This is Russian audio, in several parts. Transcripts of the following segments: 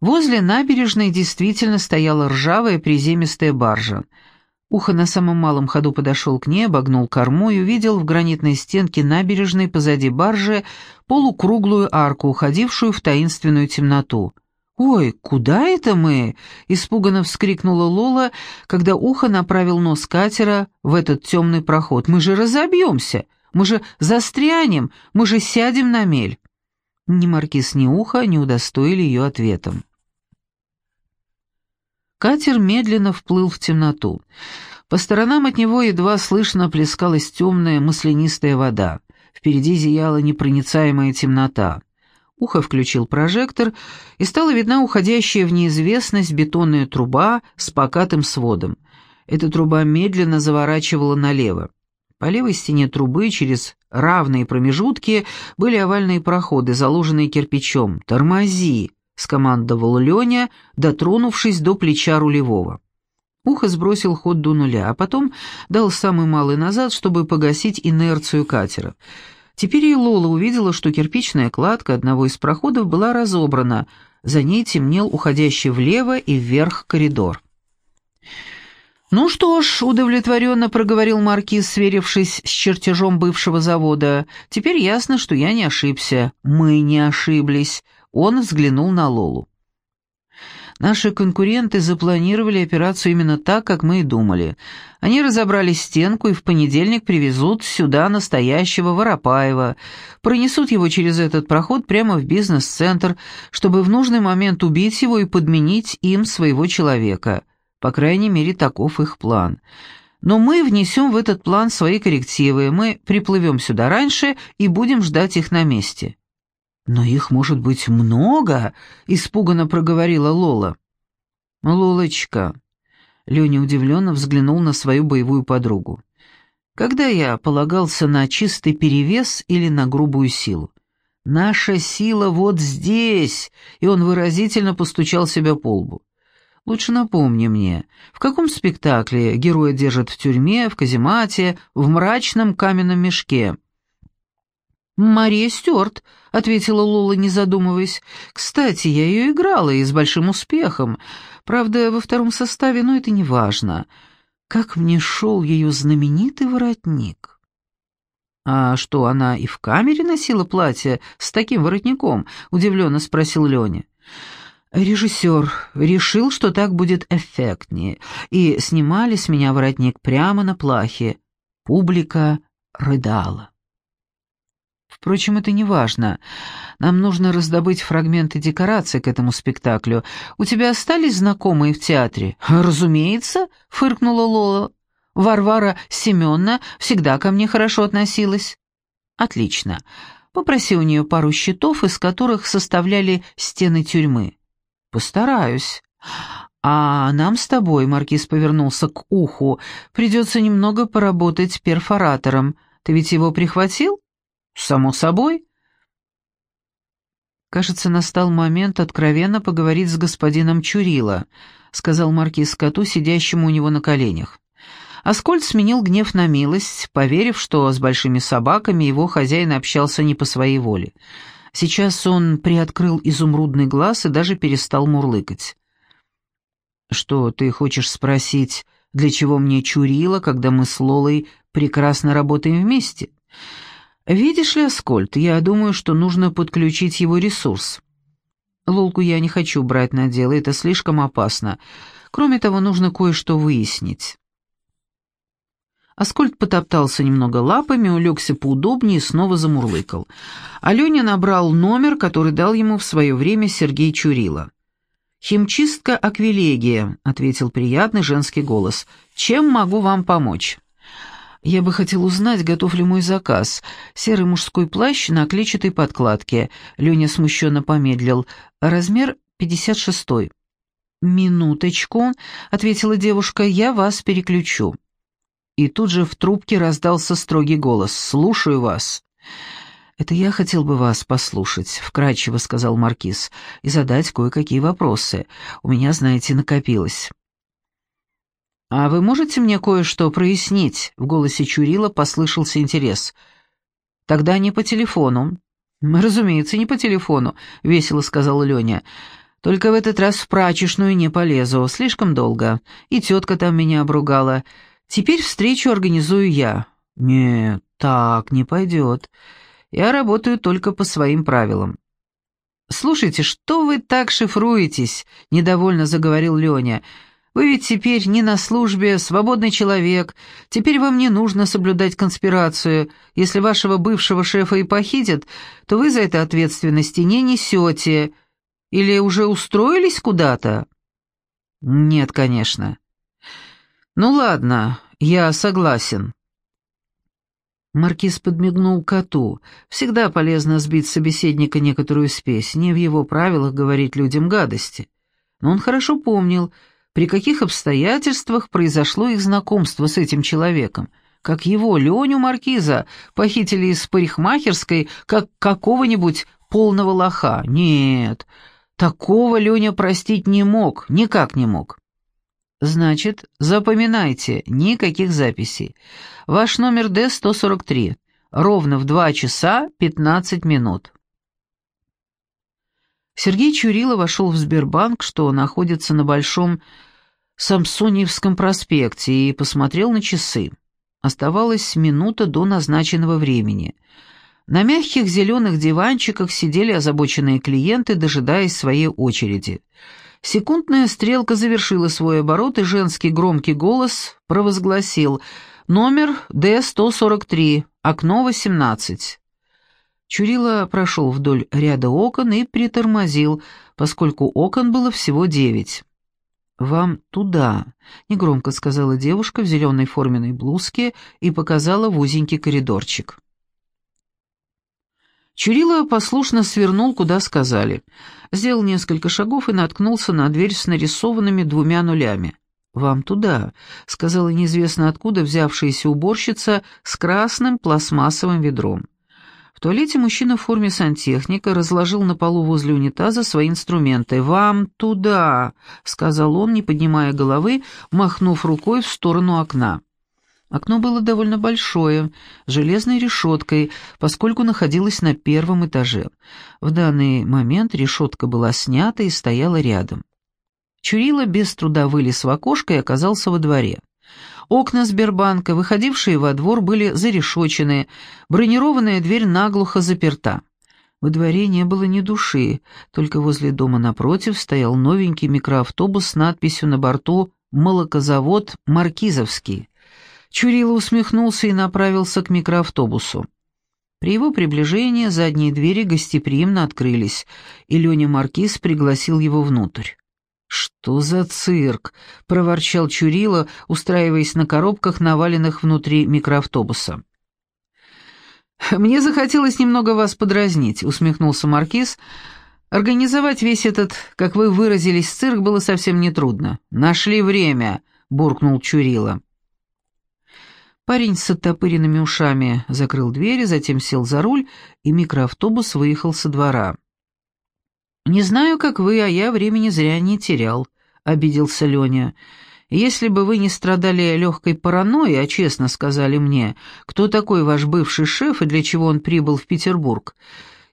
Возле набережной действительно стояла ржавая приземистая баржа. Ухо на самом малом ходу подошел к ней, обогнул корму и увидел в гранитной стенке набережной позади баржи полукруглую арку, уходившую в таинственную темноту. «Ой, куда это мы?» — испуганно вскрикнула Лола, когда Ухо направил нос катера в этот темный проход. «Мы же разобьемся! Мы же застрянем! Мы же сядем на мель!» Ни Маркиз, ни Ухо не удостоили ее ответом. Катер медленно вплыл в темноту. По сторонам от него едва слышно плескалась темная маслянистая вода. Впереди зияла непроницаемая темнота. Ухо включил прожектор, и стала видна уходящая в неизвестность бетонная труба с покатым сводом. Эта труба медленно заворачивала налево. По левой стене трубы через равные промежутки были овальные проходы, заложенные кирпичом. «Тормози!» — скомандовал Леня, дотронувшись до плеча рулевого. Ухо сбросил ход до нуля, а потом дал самый малый назад, чтобы погасить инерцию катера. Теперь и Лола увидела, что кирпичная кладка одного из проходов была разобрана, за ней темнел уходящий влево и вверх коридор. «Ну что ж», — удовлетворенно проговорил Маркиз, сверившись с чертежом бывшего завода, — «теперь ясно, что я не ошибся. Мы не ошиблись». Он взглянул на Лолу. Наши конкуренты запланировали операцию именно так, как мы и думали. Они разобрали стенку и в понедельник привезут сюда настоящего Воропаева, пронесут его через этот проход прямо в бизнес-центр, чтобы в нужный момент убить его и подменить им своего человека. По крайней мере, таков их план. Но мы внесем в этот план свои коррективы, мы приплывем сюда раньше и будем ждать их на месте. «Но их может быть много», — испуганно проговорила Лола. «Лолочка», — Леня удивленно взглянул на свою боевую подругу. «Когда я полагался на чистый перевес или на грубую силу? Наша сила вот здесь!» И он выразительно постучал себя по лбу. «Лучше напомни мне, в каком спектакле героя держат в тюрьме, в каземате, в мрачном каменном мешке?» «Мария Стюарт», — ответила Лола, не задумываясь. «Кстати, я ее играла и с большим успехом. Правда, во втором составе, но это не важно. Как мне шел ее знаменитый воротник». «А что, она и в камере носила платье с таким воротником?» — удивленно спросил Леня. Режиссер решил, что так будет эффектнее, и снимали с меня воротник прямо на плахе. Публика рыдала. Впрочем, это не важно. Нам нужно раздобыть фрагменты декораций к этому спектаклю. У тебя остались знакомые в театре? Разумеется, фыркнула Лола. Варвара Семеновна всегда ко мне хорошо относилась. Отлично. Попроси у нее пару счетов, из которых составляли стены тюрьмы. Постараюсь. А нам с тобой, маркиз повернулся к уху, придется немного поработать перфоратором. Ты ведь его прихватил? «Само собой». «Кажется, настал момент откровенно поговорить с господином Чурила», сказал маркиз коту, сидящему у него на коленях. Аскольд сменил гнев на милость, поверив, что с большими собаками его хозяин общался не по своей воле. Сейчас он приоткрыл изумрудный глаз и даже перестал мурлыкать. «Что, ты хочешь спросить, для чего мне Чурила, когда мы с Лолой прекрасно работаем вместе?» «Видишь ли, Аскольд, я думаю, что нужно подключить его ресурс. Лолку я не хочу брать на дело, это слишком опасно. Кроме того, нужно кое-что выяснить». Аскольд потоптался немного лапами, улегся поудобнее и снова замурлыкал. Аленя набрал номер, который дал ему в свое время Сергей Чурила. «Химчистка Аквилегия», — ответил приятный женский голос. «Чем могу вам помочь?» «Я бы хотел узнать, готов ли мой заказ. Серый мужской плащ на клетчатой подкладке». Леня смущенно помедлил. «Размер 56-й». «Минуточку», — ответила девушка, — «я вас переключу». И тут же в трубке раздался строгий голос. «Слушаю вас». «Это я хотел бы вас послушать», — вкратчиво сказал Маркиз, — «и задать кое-какие вопросы. У меня, знаете, накопилось». «А вы можете мне кое-что прояснить?» — в голосе Чурила послышался интерес. «Тогда не по телефону». «Разумеется, не по телефону», — весело сказал Леня. Только в этот раз в прачечную не полезу, слишком долго. И тетка там меня обругала. Теперь встречу организую я. Нет, так не пойдет. Я работаю только по своим правилам. «Слушайте, что вы так шифруетесь?» — недовольно заговорил Леня. «Вы ведь теперь не на службе, свободный человек. Теперь вам не нужно соблюдать конспирацию. Если вашего бывшего шефа и похитят, то вы за это ответственности не несете. Или уже устроились куда-то?» «Нет, конечно». «Ну ладно, я согласен». Маркиз подмигнул коту. Всегда полезно сбить собеседника некоторую спесь, не в его правилах говорить людям гадости. Но он хорошо помнил, при каких обстоятельствах произошло их знакомство с этим человеком, как его, Леню Маркиза, похитили из парикмахерской, как какого-нибудь полного лоха. Нет, такого Леня простить не мог, никак не мог. Значит, запоминайте, никаких записей. Ваш номер Д-143. Ровно в 2 часа 15 минут. Сергей Чурило вошел в Сбербанк, что находится на Большом Самсоневском проспекте, и посмотрел на часы. Оставалась минута до назначенного времени. На мягких зеленых диванчиках сидели озабоченные клиенты, дожидаясь своей очереди. Секундная стрелка завершила свой оборот, и женский громкий голос провозгласил «Номер Д-143, окно 18». Чурила прошел вдоль ряда окон и притормозил, поскольку окон было всего девять. «Вам туда», — негромко сказала девушка в зеленой форменной блузке и показала в узенький коридорчик. Чурила послушно свернул, куда сказали. Сделал несколько шагов и наткнулся на дверь с нарисованными двумя нулями. «Вам туда», — сказала неизвестно откуда взявшаяся уборщица с красным пластмассовым ведром. В туалете мужчина в форме сантехника разложил на полу возле унитаза свои инструменты. «Вам туда», — сказал он, не поднимая головы, махнув рукой в сторону окна. Окно было довольно большое, с железной решеткой, поскольку находилось на первом этаже. В данный момент решетка была снята и стояла рядом. Чурила без труда вылез в окошко и оказался во дворе. Окна Сбербанка, выходившие во двор, были зарешочены, бронированная дверь наглухо заперта. Во дворе не было ни души, только возле дома напротив стоял новенький микроавтобус с надписью на борту «Молокозавод Маркизовский». Чурила усмехнулся и направился к микроавтобусу. При его приближении задние двери гостеприимно открылись, и Леня Маркиз пригласил его внутрь. «Что за цирк?» — проворчал Чурила, устраиваясь на коробках, наваленных внутри микроавтобуса. «Мне захотелось немного вас подразнить», — усмехнулся Маркиз. «Организовать весь этот, как вы выразились, цирк было совсем нетрудно. Нашли время», — буркнул Чурила. Парень с оттопыренными ушами закрыл двери, затем сел за руль, и микроавтобус выехал со двора. «Не знаю, как вы, а я времени зря не терял», — обиделся Леня. «Если бы вы не страдали легкой паранойей, а честно сказали мне, кто такой ваш бывший шеф и для чего он прибыл в Петербург,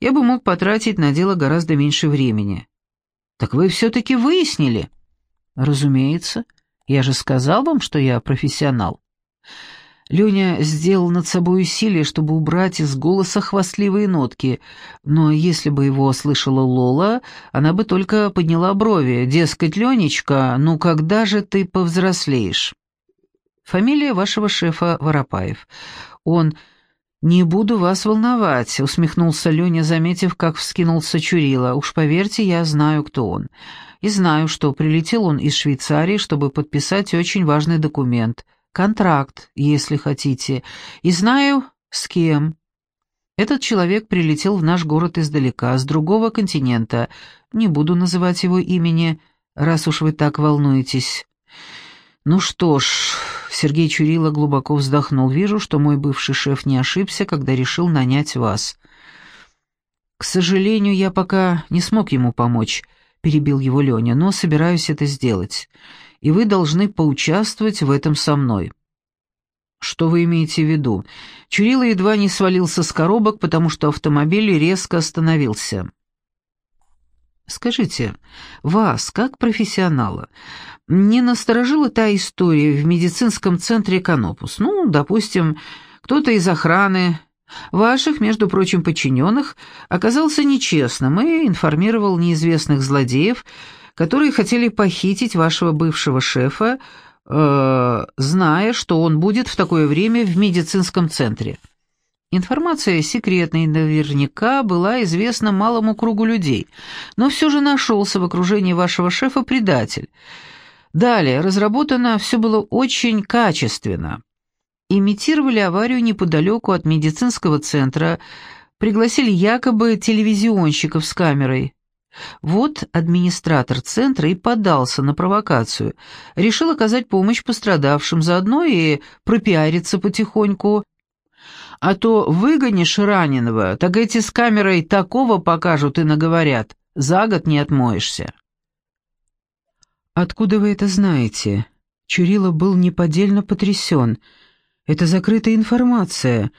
я бы мог потратить на дело гораздо меньше времени». «Так вы все-таки выяснили?» «Разумеется. Я же сказал вам, что я профессионал». Леня сделал над собой усилие, чтобы убрать из голоса хвастливые нотки, но если бы его слышала Лола, она бы только подняла брови. «Дескать, Ленечка, ну когда же ты повзрослеешь?» «Фамилия вашего шефа Воропаев. Он...» «Не буду вас волновать», — усмехнулся Леня, заметив, как вскинулся Чурила. «Уж поверьте, я знаю, кто он. И знаю, что прилетел он из Швейцарии, чтобы подписать очень важный документ — контракт, если хотите, и знаю, с кем. Этот человек прилетел в наш город издалека, с другого континента. Не буду называть его имени, раз уж вы так волнуетесь. Ну что ж, Сергей Чурила глубоко вздохнул. Вижу, что мой бывший шеф не ошибся, когда решил нанять вас. К сожалению, я пока не смог ему помочь, перебил его Леня, но собираюсь это сделать и вы должны поучаствовать в этом со мной». «Что вы имеете в виду?» Чурила едва не свалился с коробок, потому что автомобиль резко остановился. Скажите, вас, как профессионала, не насторожила та история в медицинском центре «Конопус»? Ну, допустим, кто-то из охраны, ваших, между прочим, подчиненных, оказался нечестным и информировал неизвестных злодеев, которые хотели похитить вашего бывшего шефа, э, зная, что он будет в такое время в медицинском центре. Информация секретная наверняка была известна малому кругу людей, но все же нашелся в окружении вашего шефа предатель. Далее, разработано все было очень качественно. Имитировали аварию неподалеку от медицинского центра, пригласили якобы телевизионщиков с камерой. Вот администратор центра и подался на провокацию, решил оказать помощь пострадавшим, заодно и пропиариться потихоньку, а то выгонишь раненого, так эти с камерой такого покажут и наговорят. За год не отмоешься». «Откуда вы это знаете?» Чурила был неподдельно потрясен. «Это закрытая информация.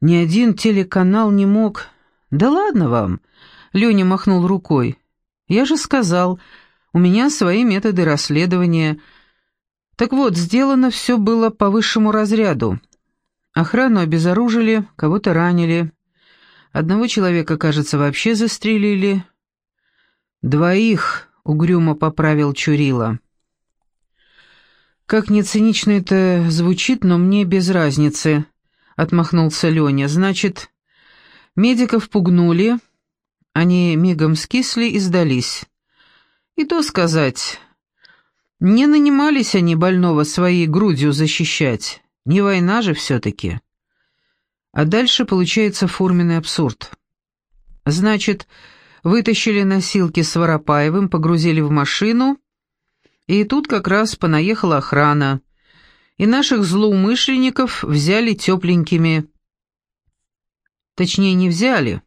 Ни один телеканал не мог...» «Да ладно вам!» — Леня махнул рукой. «Я же сказал, у меня свои методы расследования. Так вот, сделано все было по высшему разряду. Охрану обезоружили, кого-то ранили. Одного человека, кажется, вообще застрелили. Двоих угрюмо поправил Чурила. «Как не цинично это звучит, но мне без разницы», — отмахнулся Леня. «Значит, медиков пугнули, они мигом скисли и сдались. И то сказать, не нанимались они больного своей грудью защищать». Не война же все-таки. А дальше получается форменный абсурд. Значит, вытащили носилки с Воропаевым, погрузили в машину, и тут как раз понаехала охрана, и наших злоумышленников взяли тепленькими. Точнее, не взяли.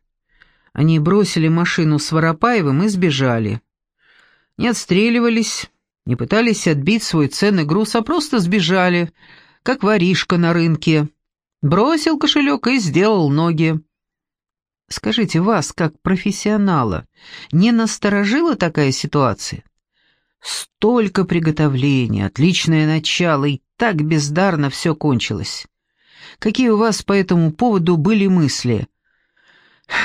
Они бросили машину с Воропаевым и сбежали. Не отстреливались, не пытались отбить свой ценный груз, а просто сбежали — как воришка на рынке. Бросил кошелек и сделал ноги. Скажите, вас, как профессионала, не насторожила такая ситуация? Столько приготовления, отличное начало, и так бездарно все кончилось. Какие у вас по этому поводу были мысли?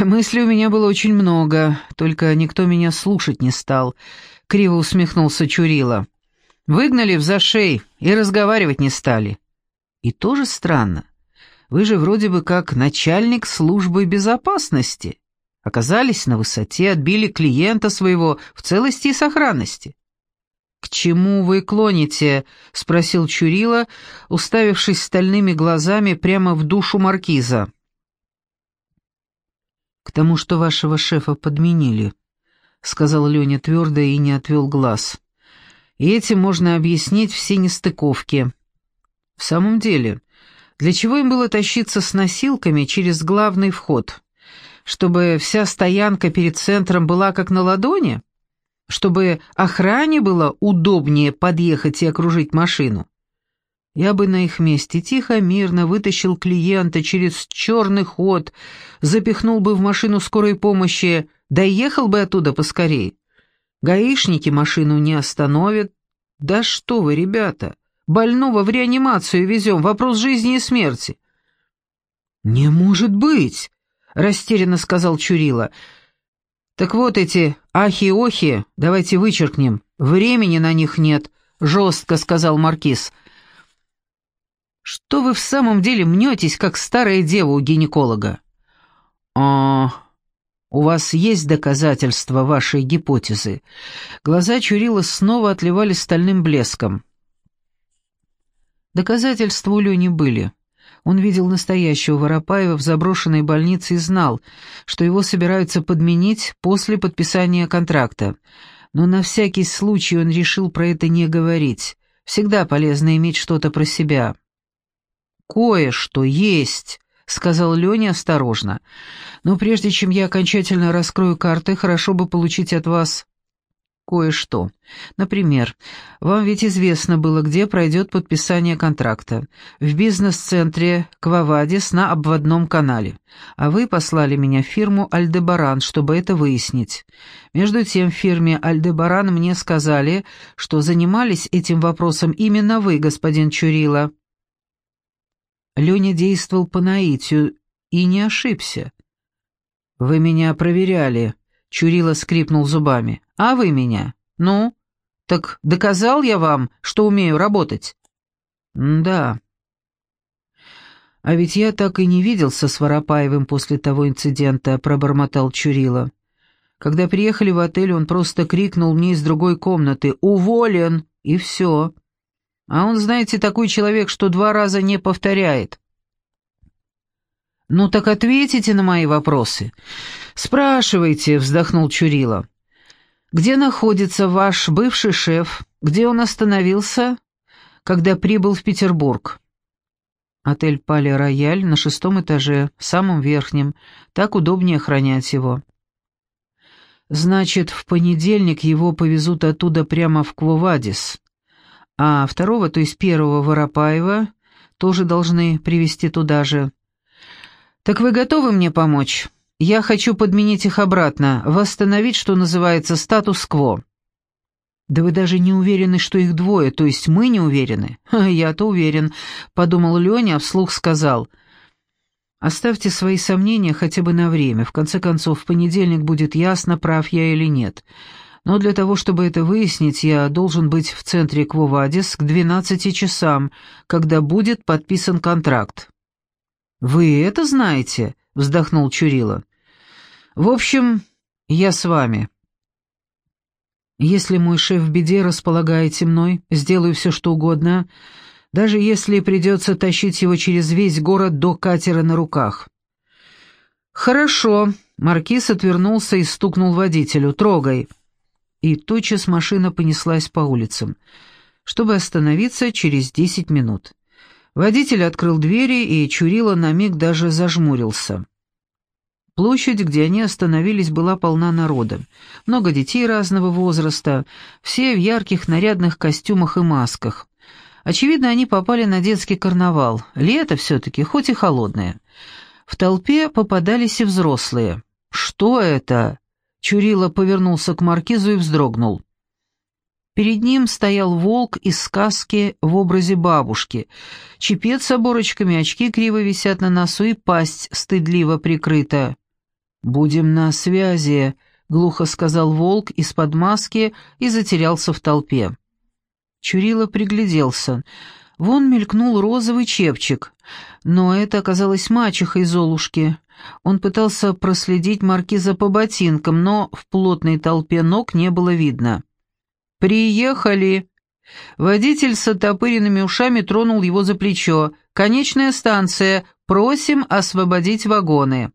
Мыслей у меня было очень много, только никто меня слушать не стал. Криво усмехнулся Чурила. Выгнали в зашей и разговаривать не стали. И тоже странно. Вы же вроде бы как начальник службы безопасности. Оказались на высоте, отбили клиента своего в целости и сохранности. «К чему вы клоните?» — спросил Чурила, уставившись стальными глазами прямо в душу маркиза. «К тому, что вашего шефа подменили», — сказал Леня твердо и не отвел глаз. «И этим можно объяснить все нестыковки». В самом деле, для чего им было тащиться с носилками через главный вход? Чтобы вся стоянка перед центром была как на ладони? Чтобы охране было удобнее подъехать и окружить машину? Я бы на их месте тихо, мирно вытащил клиента через черный ход, запихнул бы в машину скорой помощи, доехал бы оттуда поскорее. Гаишники машину не остановят. Да что вы, ребята! Больного в реанимацию везем, вопрос жизни и смерти». «Не может быть!» — растерянно сказал Чурила. «Так вот эти ахи-охи, давайте вычеркнем. Времени на них нет», — жестко сказал Маркиз. «Что вы в самом деле мнетесь, как старая дева у гинеколога?» «А, у вас есть доказательства вашей гипотезы?» Глаза Чурила снова отливали стальным блеском. Доказательства у Лени были. Он видел настоящего Воропаева в заброшенной больнице и знал, что его собираются подменить после подписания контракта. Но на всякий случай он решил про это не говорить. Всегда полезно иметь что-то про себя. «Кое-что есть», — сказал Леня осторожно. «Но прежде чем я окончательно раскрою карты, хорошо бы получить от вас кое-что. Например, вам ведь известно было, где пройдет подписание контракта. В бизнес-центре Квавадис на обводном канале. А вы послали меня в фирму «Альдебаран», чтобы это выяснить. Между тем в фирме «Альдебаран» мне сказали, что занимались этим вопросом именно вы, господин Чурила. Леня действовал по наитию и не ошибся. «Вы меня проверяли», — Чурила скрипнул зубами. «А вы меня? Ну? Так доказал я вам, что умею работать?» «Да». «А ведь я так и не виделся с Воропаевым после того инцидента», — пробормотал Чурила. «Когда приехали в отель, он просто крикнул мне из другой комнаты «Уволен!» и все. А он, знаете, такой человек, что два раза не повторяет». «Ну так ответите на мои вопросы». «Спрашивайте», — вздохнул Чурила. «Где находится ваш бывший шеф? Где он остановился, когда прибыл в Петербург?» «Отель Пали Рояль на шестом этаже, самом верхнем. Так удобнее охранять его». «Значит, в понедельник его повезут оттуда прямо в Квовадис. А второго, то есть первого Воропаева, тоже должны привезти туда же». «Так вы готовы мне помочь? Я хочу подменить их обратно, восстановить, что называется, статус-кво». «Да вы даже не уверены, что их двое, то есть мы не уверены?» «Я-то уверен», — подумал Леня, а вслух сказал. «Оставьте свои сомнения хотя бы на время. В конце концов, в понедельник будет ясно, прав я или нет. Но для того, чтобы это выяснить, я должен быть в центре Квовадис к 12 часам, когда будет подписан контракт». «Вы это знаете?» — вздохнул Чурила. «В общем, я с вами». «Если мой шеф в беде располагаете мной, сделаю все, что угодно, даже если придется тащить его через весь город до катера на руках». «Хорошо», — Маркиз отвернулся и стукнул водителю. «Трогай». И тотчас машина понеслась по улицам, чтобы остановиться через десять минут. Водитель открыл двери, и Чурила на миг даже зажмурился. Площадь, где они остановились, была полна народа. Много детей разного возраста, все в ярких нарядных костюмах и масках. Очевидно, они попали на детский карнавал. Лето все-таки, хоть и холодное. В толпе попадались и взрослые. «Что это?» Чурила повернулся к маркизу и вздрогнул. Перед ним стоял волк из сказки в образе бабушки. Чепец с оборочками, очки криво висят на носу и пасть стыдливо прикрыта. «Будем на связи», — глухо сказал волк из-под маски и затерялся в толпе. Чурила пригляделся. Вон мелькнул розовый чепчик, но это оказалась мачеха из Золушки. Он пытался проследить маркиза по ботинкам, но в плотной толпе ног не было видно. «Приехали!» Водитель с оттопыренными ушами тронул его за плечо. «Конечная станция. Просим освободить вагоны».